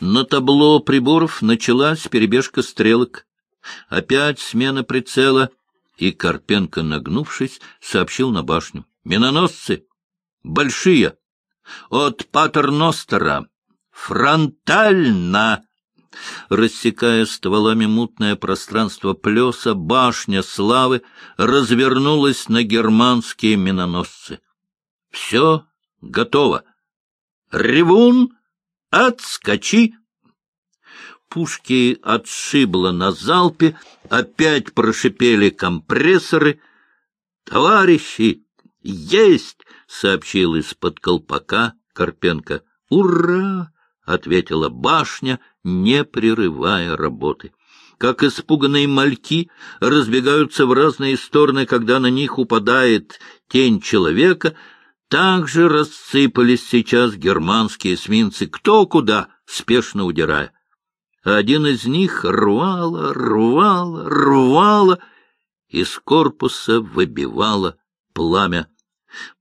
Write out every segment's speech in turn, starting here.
На табло приборов началась перебежка стрелок. Опять смена прицела, и Карпенко, нагнувшись, сообщил на башню. — Миноносцы! Большие! От Патерностера! Фронтально! Рассекая стволами мутное пространство плеса, башня славы развернулась на германские миноносцы. Все готово. Ревун, отскочи! Пушки отшибло на залпе, опять прошипели компрессоры. «Товарищи, есть!» — сообщил из-под колпака Карпенко. «Ура!» — ответила башня, не прерывая работы. Как испуганные мальки разбегаются в разные стороны, когда на них упадает тень человека, так же рассыпались сейчас германские эсминцы кто куда, спешно удирая. Один из них рвало, рвало, рвало, из корпуса выбивало пламя.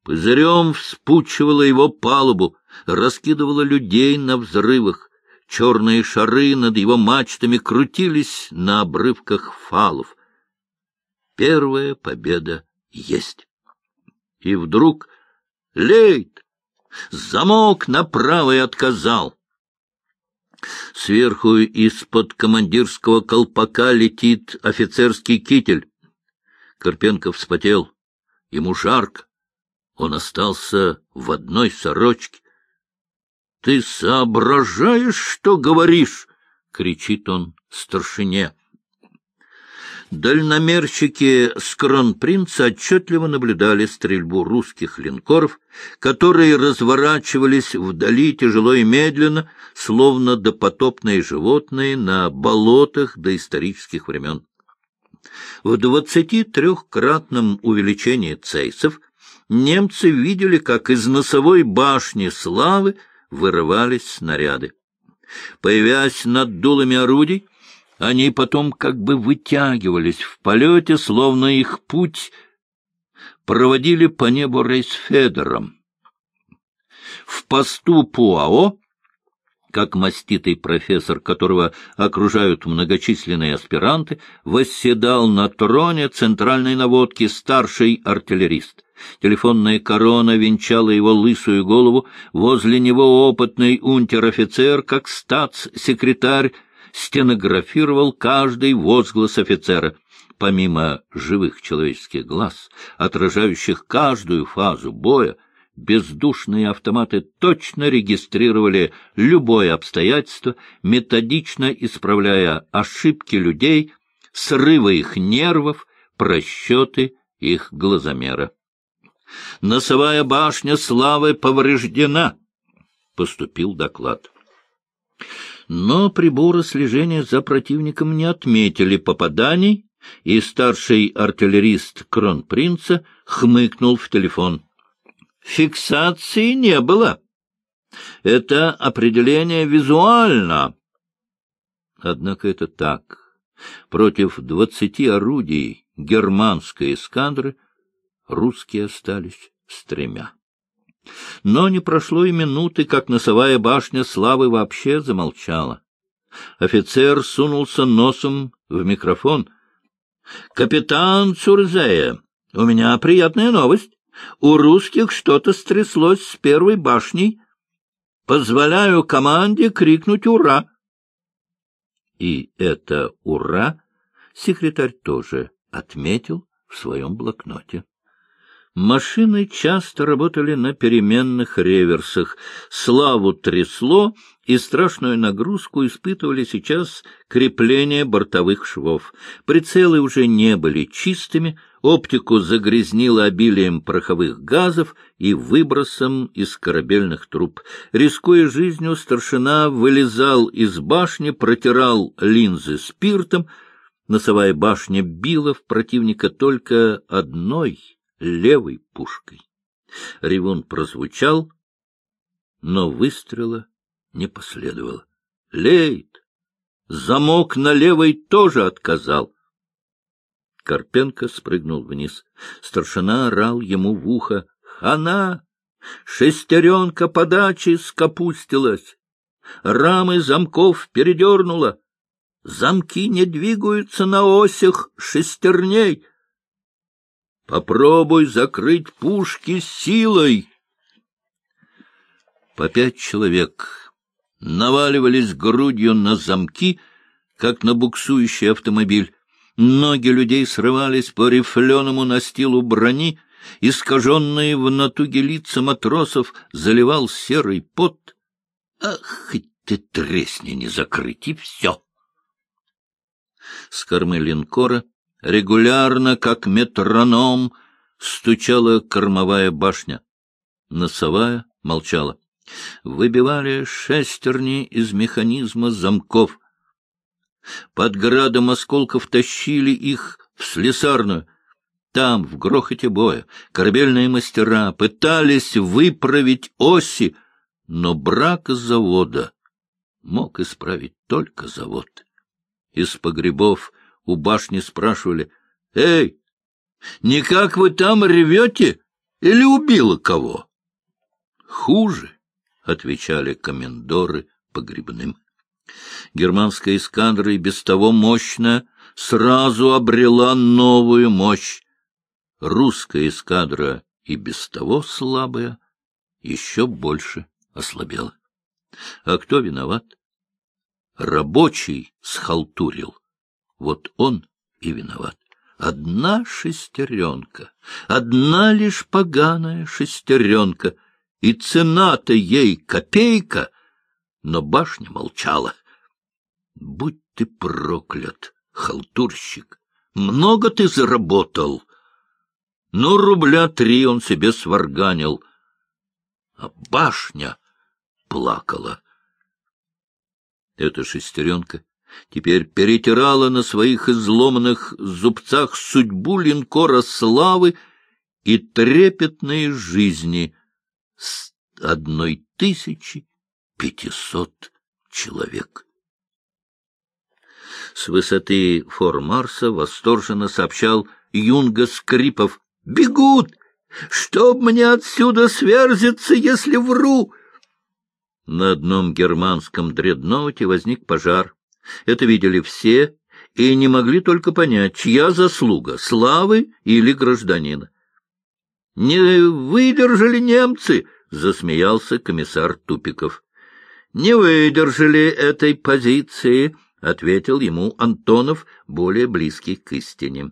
Пузырем вспучивало его палубу, раскидывало людей на взрывах. Черные шары над его мачтами крутились на обрывках фалов. Первая победа есть. И вдруг Лейт! Замок направо и отказал. Сверху из-под командирского колпака летит офицерский китель. Карпенко вспотел. Ему жарко. Он остался в одной сорочке. — Ты соображаешь, что говоришь? — кричит он старшине. Дальномерщики с кронпринца отчетливо наблюдали стрельбу русских линкоров, которые разворачивались вдали тяжело и медленно, словно допотопные животные на болотах доисторических времен. В двадцати трехкратном увеличении цейсов немцы видели, как из носовой башни славы вырывались снаряды. Появясь над дулами орудий, они потом как бы вытягивались в полете, словно их путь проводили по небу рейсфедером. В посту ПУАО, как маститый профессор, которого окружают многочисленные аспиранты, восседал на троне центральной наводки старший артиллерист. Телефонная корона венчала его лысую голову, возле него опытный унтер-офицер, как статс-секретарь, стенографировал каждый возглас офицера. Помимо живых человеческих глаз, отражающих каждую фазу боя, бездушные автоматы точно регистрировали любое обстоятельство, методично исправляя ошибки людей, срывы их нервов, просчеты их глазомера. «Носовая башня славы повреждена», — поступил доклад но приборы слежения за противником не отметили попаданий, и старший артиллерист Кронпринца хмыкнул в телефон. «Фиксации не было. Это определение визуально». Однако это так. Против двадцати орудий германской эскадры русские остались с тремя. Но не прошло и минуты, как носовая башня славы вообще замолчала. Офицер сунулся носом в микрофон. — Капитан Цурзея, у меня приятная новость. У русских что-то стряслось с первой башней. Позволяю команде крикнуть «Ура!». И это «Ура!» секретарь тоже отметил в своем блокноте. Машины часто работали на переменных реверсах. Славу трясло, и страшную нагрузку испытывали сейчас крепление бортовых швов. Прицелы уже не были чистыми, оптику загрязнило обилием пороховых газов и выбросом из корабельных труб. Рискуя жизнью, старшина вылезал из башни, протирал линзы спиртом. Носовая башня била в противника только одной левой пушкой. Ревун прозвучал, но выстрела не последовало. Лейт! Замок на левой тоже отказал. Карпенко спрыгнул вниз. Старшина орал ему в ухо. «Хана! Шестеренка подачи скопустилась! рамы замков передернуло. Замки не двигаются на осях шестерней. Попробуй закрыть пушки силой. По пять человек наваливались грудью на замки, как на буксующий автомобиль. Ноги людей срывались по рифленому настилу брони, искаженные в натуге лица матросов заливал серый пот. Ах, хоть ты тресни не закрыть, и все! С кормы линкора регулярно, как метроном, стучала кормовая башня. Носовая молчала. Выбивали шестерни из механизма замков. Под градом осколков тащили их в слесарную. Там, в грохоте боя, корабельные мастера пытались выправить оси, но брак завода мог исправить только завод. Из погребов у башни спрашивали, «Эй, никак вы там ревете или убило кого?» «Хуже», — отвечали комендоры погребным. Германская эскадра и без того мощная сразу обрела новую мощь. Русская эскадра и без того слабая еще больше ослабела. А кто виноват? Рабочий схалтурил. Вот он и виноват. Одна шестеренка, одна лишь поганая шестеренка, и цена-то ей копейка, но башня молчала. Будь ты проклят, халтурщик, много ты заработал. Ну, рубля три он себе сварганил, а башня плакала. Эта шестеренка теперь перетирала на своих изломанных зубцах судьбу линкора славы и трепетные жизни с одной тысячи пятисот человек. С высоты фор Марса восторженно сообщал Юнга Скрипов. «Бегут! Чтоб мне отсюда сверзиться, если вру!» На одном германском дредноуте возник пожар. Это видели все и не могли только понять, чья заслуга — славы или гражданина. — Не выдержали немцы! — засмеялся комиссар Тупиков. — Не выдержали этой позиции, — ответил ему Антонов, более близкий к истине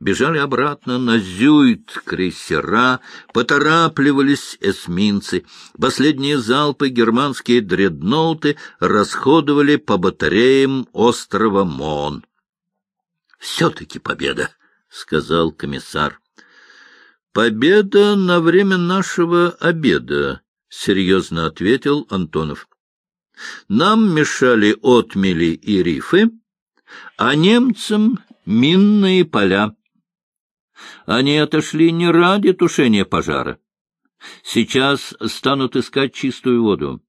бежали обратно на Зюит крейсера, поторапливались эсминцы. Последние залпы германские дредноуты расходовали по батареям острова Мон. — Все-таки победа, — сказал комиссар. — Победа на время нашего обеда, — серьезно ответил Антонов. — Нам мешали отмели и рифы, а немцам минные поля. Они отошли не ради тушения пожара. Сейчас станут искать чистую воду.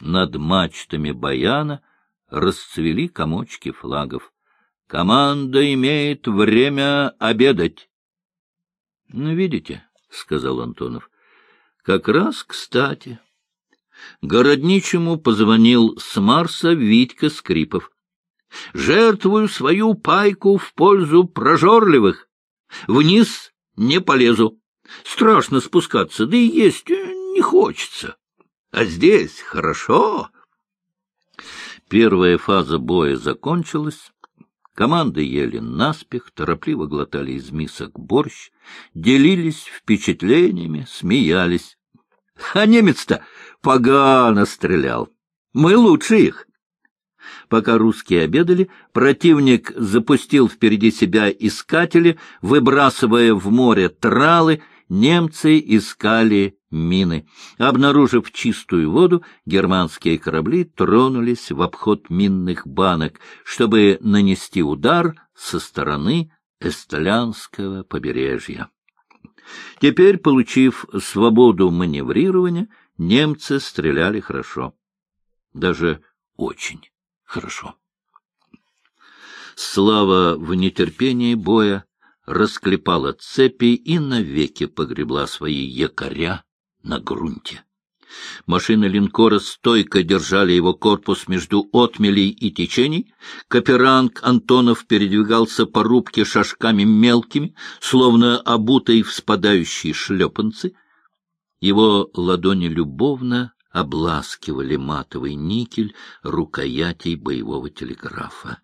Над мачтами баяна расцвели комочки флагов. Команда имеет время обедать. — Ну, видите, — сказал Антонов, — как раз кстати. Городничему позвонил с Марса Витька Скрипов. Жертвую свою пайку в пользу прожорливых. Вниз не полезу. Страшно спускаться, да и есть не хочется. А здесь хорошо. Первая фаза боя закончилась. Команды ели наспех, торопливо глотали из мисок борщ, делились впечатлениями, смеялись. А немец-то погано стрелял. Мы лучше их. Пока русские обедали, противник запустил впереди себя искатели, выбрасывая в море тралы, немцы искали мины. Обнаружив чистую воду, германские корабли тронулись в обход минных банок, чтобы нанести удар со стороны эстолянского побережья. Теперь, получив свободу маневрирования, немцы стреляли хорошо. Даже очень хорошо. Слава в нетерпении боя расклепала цепи и навеки погребла свои якоря на грунте. Машины линкора стойко держали его корпус между отмелей и течений. Каперанг Антонов передвигался по рубке шажками мелкими, словно обутой в спадающие шлепанцы. Его ладони любовно обласкивали матовый никель рукоятей боевого телеграфа.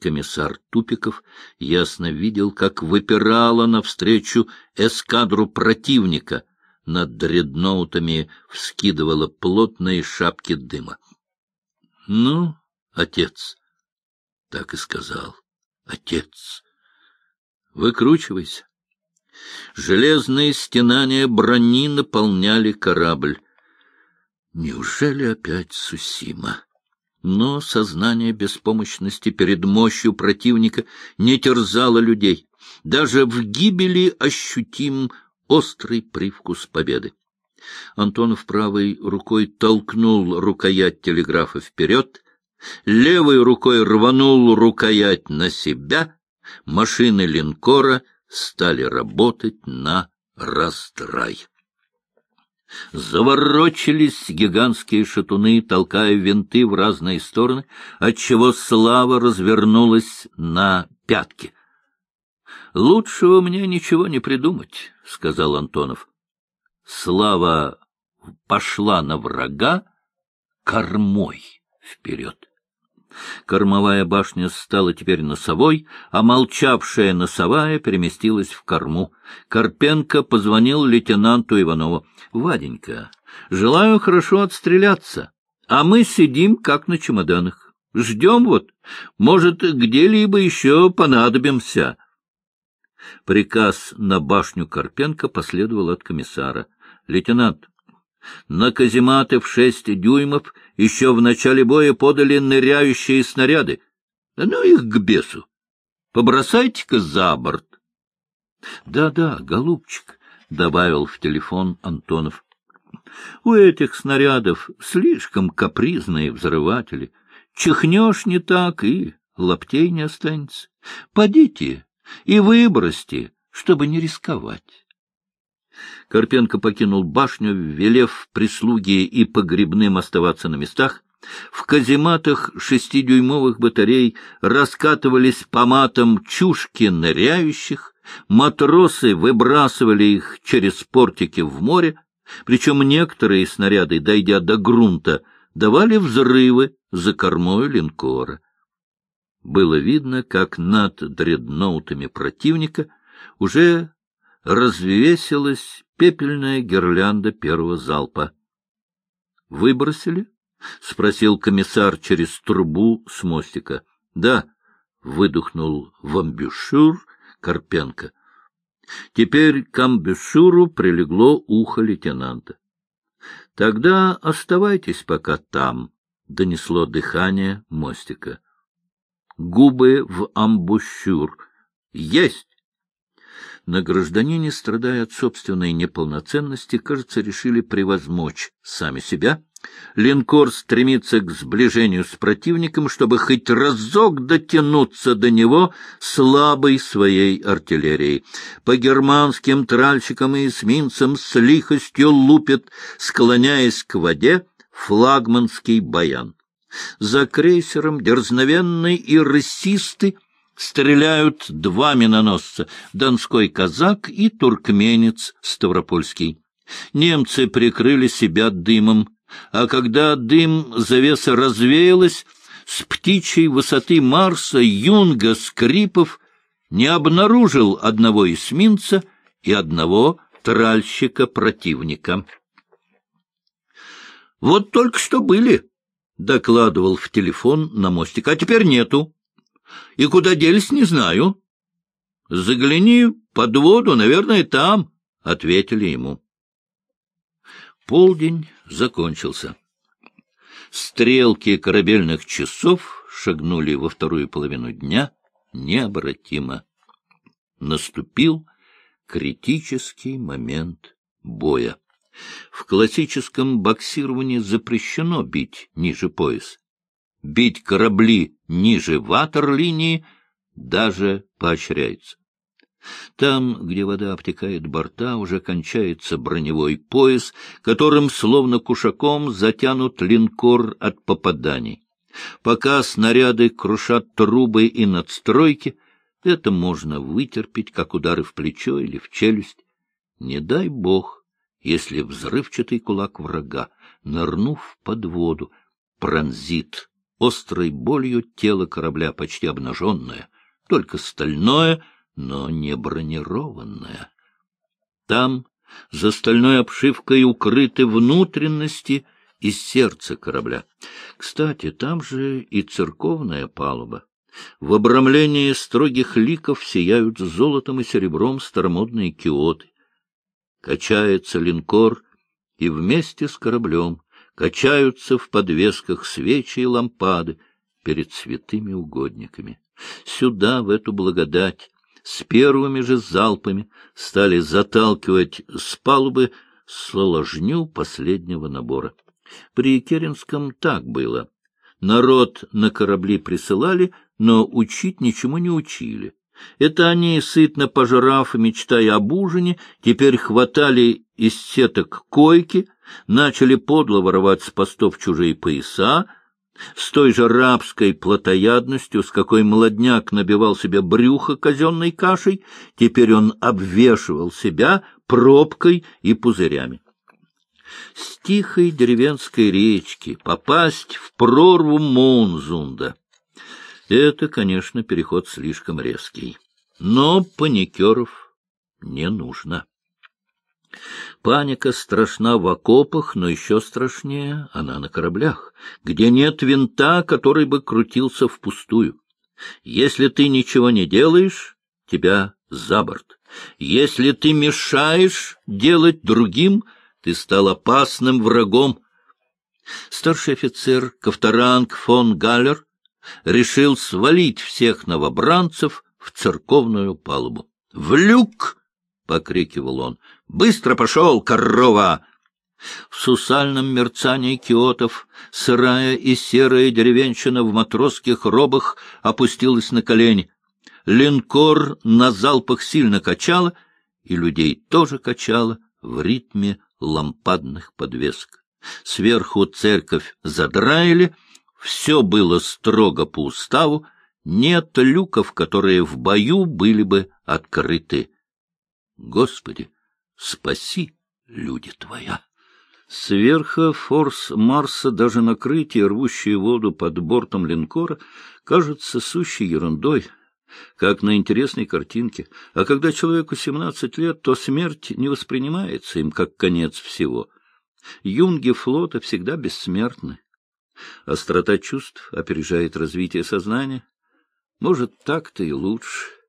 Комиссар Тупиков ясно видел, как выпирала навстречу эскадру противника — над дредноутами вскидывала плотные шапки дыма. — Ну, отец, — так и сказал, — отец, выкручивайся. Железные стенания брони наполняли корабль. Неужели опять Сусима? Но сознание беспомощности перед мощью противника не терзало людей. Даже в гибели ощутим острый привкус победы. Антонов правой рукой толкнул рукоять телеграфа вперед, левой рукой рванул рукоять на себя, машины линкора стали работать на раздрай. Заворочились гигантские шатуны, толкая винты в разные стороны, отчего слава развернулась на пятки — Лучшего мне ничего не придумать, — сказал Антонов. Слава пошла на врага кормой вперед. Кормовая башня стала теперь носовой, а молчавшая носовая переместилась в корму. Карпенко позвонил лейтенанту Иванову. — Ваденька, желаю хорошо отстреляться, а мы сидим как на чемоданах. Ждем вот, может, где-либо еще понадобимся. Приказ на башню Карпенко последовал от комиссара. — Лейтенант, на казематы в шесть дюймов еще в начале боя подали ныряющие снаряды. Ну их к бесу! Побросайте-ка за борт. Да — Да-да, голубчик, — добавил в телефон Антонов. — У этих снарядов слишком капризные взрыватели. Чихнешь не так, и лаптей не останется. Подите, и выбросьте, чтобы не рисковать. Карпенко покинул башню, велев прислуге и погребным оставаться на местах. В казематах шестидюймовых батарей раскатывались по матам чушки ныряющих, матросы выбрасывали их через портики в море, причем некоторые снаряды, дойдя до грунта, давали взрывы за кормой линкора. Было видно, как над дредноутами противника уже развесилась пепельная гирлянда первого залпа. — Выбросили? — спросил комиссар через трубу с мостика. — Да, — выдохнул в амбюшюр Карпенко. Теперь к амбюшюру прилегло ухо лейтенанта. — Тогда оставайтесь пока там, — донесло дыхание мостика губы в амбушюр. Есть! На гражданине, страдая от собственной неполноценности, кажется, решили превозмочь сами себя. Линкор стремится к сближению с противником, чтобы хоть разок дотянуться до него слабой своей артиллерией. По германским тральщикам и эсминцам с лихостью лупит, склоняясь к воде, флагманский баян. За крейсером дерзновенный и рысисты стреляют два миноносца — донской казак и туркменец Ставропольский. Немцы прикрыли себя дымом, а когда дым завеса развеялась, с птичьей высоты Марса Юнга Скрипов не обнаружил одного эсминца и одного тральщика противника. Вот только что были докладывал в телефон на мостик. А теперь нету. И куда делись, не знаю. Загляни под воду, наверное, там, — ответили ему. Полдень закончился. Стрелки корабельных часов шагнули во вторую половину дня необратимо. Наступил критический момент боя. В классическом боксировании запрещено бить ниже пояса. Бить корабли ниже ватерлинии даже поощряется. Там, где вода обтекает борта, уже кончается броневой пояс, которым, словно кушаком, затянут линкор от попаданий. Пока снаряды крушат трубы и надстройки, это можно вытерпеть, как удары в плечо или в челюсть. Не дай бог, если взрывчатый кулак врага, нырнув под воду, пронзит острой болью тело корабля, почти обнаженное, только стальное, но не бронированное. Там, за стальной обшивкой, укрыты внутренности и сердце корабля. Кстати, там же и церковная палуба. В обрамлении строгих ликов сияют золотом и серебром старомодные киоты. Качается линкор, и вместе с кораблем качаются в подвесках свечи и лампады перед святыми угодниками. Сюда, в эту благодать, с первыми же залпами стали заталкивать с палубы соложню последнего набора. При Керенском так было. Народ на корабли присылали, но учить ничему не учили. Это они, сытно пожрав, мечтая об ужине, теперь хватали из сеток койки, начали подло воровать с постов чужие пояса, с той же рабской плотоядностью, с какой молодняк набивал себе брюхо казенной кашей, теперь он обвешивал себя пробкой и пузырями. С тихой деревенской речки попасть в прорву Монзунда — это, конечно, переход слишком резкий. Но паникеров не нужно. Паника страшна в окопах, но еще страшнее она на кораблях, где нет винта, который бы крутился впустую. Если ты ничего не делаешь, тебя за борт. Если ты мешаешь делать другим, ты стал опасным врагом. Старший офицер Ковторанг фон Галлер решил свалить всех новобранцев в церковную палубу. «В люк!» — покрикивал он. Быстро пошел, корова! В сусальном мерцании киотов сырая и серая деревенщина в матросских робах опустилась на колени. Линкор на залпах сильно качало, и людей тоже качало в ритме лампадных подвесок. Сверху церковь задраили, все было строго по уставу, нет люков, которые в бою были бы открыты. Господи! Спаси, люди твоя. Сверху форс Марса даже накрытие, рвущее воду под бортом линкора, кажется сущей ерундой, как на интересной картинке. А когда человеку семнадцать лет, то смерть не воспринимается им как конец всего. Юнги флота всегда бессмертны. Острота чувств опережает развитие сознания. Может, так-то и лучше.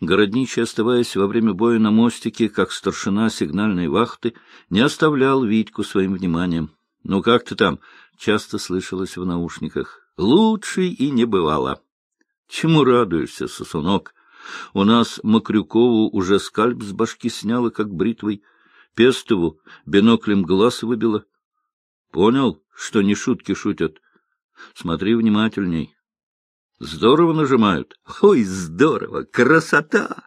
Городничий, оставаясь во время боя на мостике, как старшина сигнальной вахты, не оставлял Витьку своим вниманием. «Ну как ты там?» — часто слышалось в наушниках. «Лучше и не бывало». «Чему радуешься, сосунок? У нас Макрюкову уже скальп с башки сняла, как бритвой. Пестову биноклем глаз выбила. Понял, что не шутки шутят? Смотри внимательней. Здорово нажимают. Ой, здорово! Красота!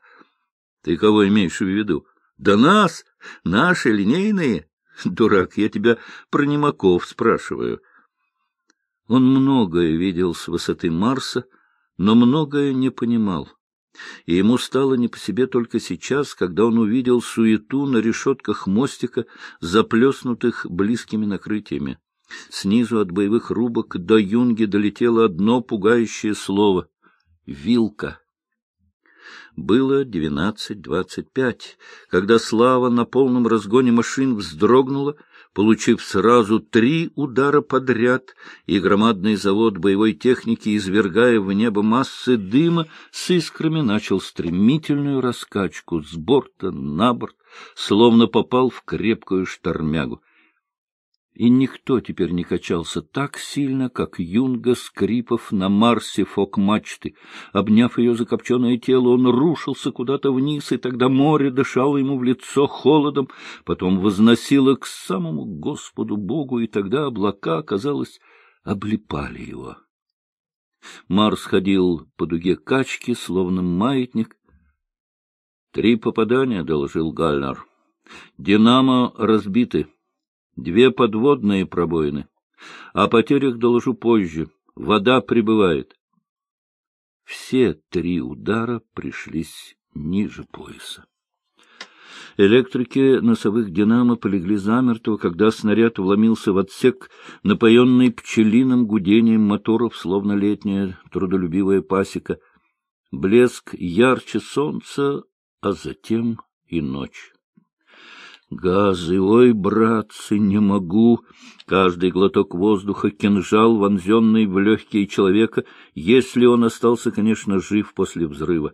Ты кого имеешь в виду? Да нас! Наши линейные? Дурак, я тебя про Немаков спрашиваю. Он многое видел с высоты Марса, но многое не понимал. И ему стало не по себе только сейчас, когда он увидел суету на решетках мостика, заплеснутых близкими накрытиями. Снизу от боевых рубок до юнги долетело одно пугающее слово — «вилка». Было двенадцать-двадцать пять, когда Слава на полном разгоне машин вздрогнула, получив сразу три удара подряд, и громадный завод боевой техники, извергая в небо массы дыма, с искрами начал стремительную раскачку с борта на борт, словно попал в крепкую штормягу и никто теперь не качался так сильно, как юнга Скрипов на Марсе фок-мачты. Обняв ее закопченное тело, он рушился куда-то вниз, и тогда море дышало ему в лицо холодом, потом возносило к самому Господу Богу, и тогда облака, казалось, облипали его. Марс ходил по дуге качки, словно маятник, — Три попадания, — доложил Гальнар. — Динамо разбиты. Две подводные пробоины. О потерях доложу позже. Вода прибывает. Все три удара пришлись ниже пояса. Электрики носовых «Динамо» полегли замертво, когда снаряд вломился в отсек, напоенный пчелиным гудением моторов, словно летняя трудолюбивая пасека. Блеск ярче солнца, а затем и ночь. Газы, ой, братцы, не могу. Каждый глоток воздуха — кинжал, вонзенный в легкие человека, если он остался, конечно, жив после взрыва.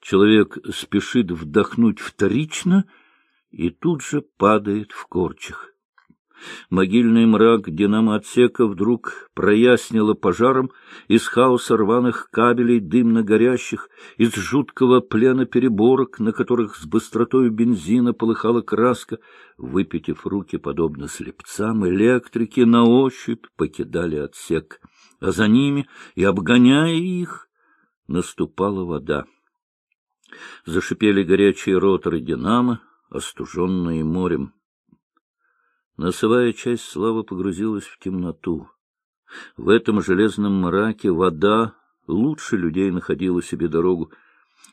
Человек спешит вдохнуть вторично и тут же падает в корчах. Могильный мрак динамоотсека вдруг прояснило пожаром, из хаоса рваных кабелей дымно горящих, из жуткого плена переборок, на которых с быстротой бензина полыхала краска, выпитив руки, подобно слепцам, электрики на ощупь покидали отсек, а за ними и обгоняя их наступала вода. Зашипели горячие роторы динамо, остуженные морем. Носовая часть славы погрузилась в темноту. В этом железном мраке вода лучше людей находила себе дорогу.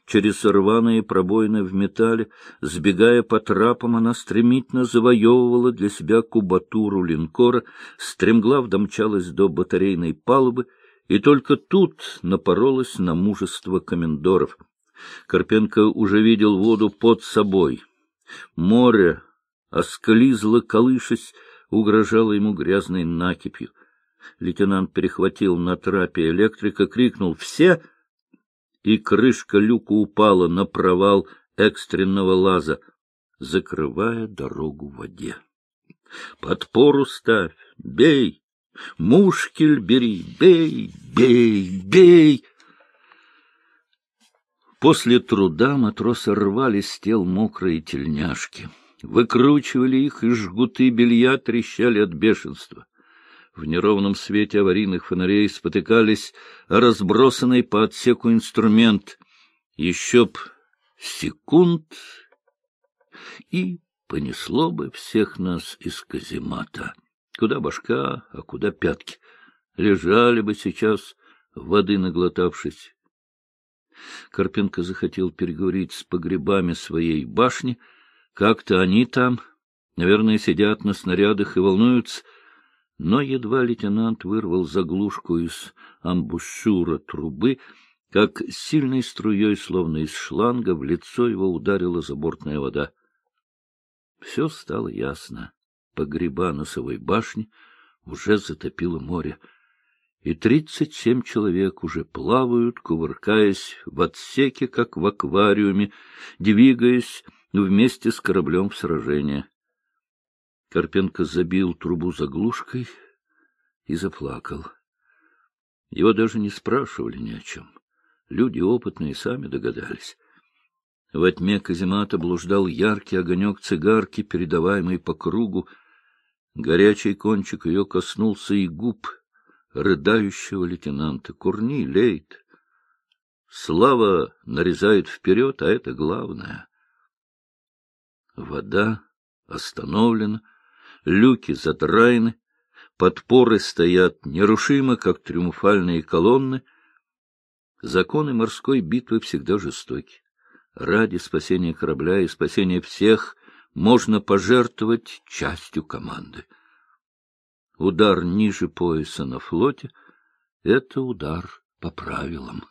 Через рваные пробоины в металле, сбегая по трапам, она стремительно завоевывала для себя кубатуру линкора, стремглав домчалась до батарейной палубы, и только тут напоролась на мужество комендоров. Карпенко уже видел воду под собой. Море осклизла, колышась, угрожала ему грязной накипью. Лейтенант перехватил на трапе электрика, крикнул «Все!» и крышка люка упала на провал экстренного лаза, закрывая дорогу в воде. «Подпору ставь! Бей! Мушкель бери! Бей! Бей! Бей!» После труда матросы рвали с тел мокрые тельняшки выкручивали их, и жгуты белья трещали от бешенства. В неровном свете аварийных фонарей спотыкались разбросанный по отсеку инструмент. Еще б секунд, и понесло бы всех нас из каземата. Куда башка, а куда пятки. Лежали бы сейчас, воды наглотавшись. Карпенко захотел переговорить с погребами своей башни — как-то они там, наверное, сидят на снарядах и волнуются, но едва лейтенант вырвал заглушку из амбушюра трубы, как сильной струей, словно из шланга, в лицо его ударила забортная вода. Все стало ясно. Погреба носовой башни уже затопило море, и тридцать семь человек уже плавают, кувыркаясь в отсеке, как в аквариуме, двигаясь вместе с кораблем в сражение. Карпенко забил трубу заглушкой и заплакал. Его даже не спрашивали ни о чем. Люди опытные сами догадались. Во тьме каземата блуждал яркий огонек цигарки, передаваемый по кругу. Горячий кончик ее коснулся и губ рыдающего лейтенанта. Курни, лейт. Слава нарезает вперед, а это главное. Вода остановлена, люки задраены, подпоры стоят нерушимо, как триумфальные колонны. Законы морской битвы всегда жестоки. Ради спасения корабля и спасения всех можно пожертвовать частью команды. Удар ниже пояса на флоте — это удар по правилам.